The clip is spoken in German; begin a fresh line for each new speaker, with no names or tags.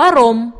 Warum?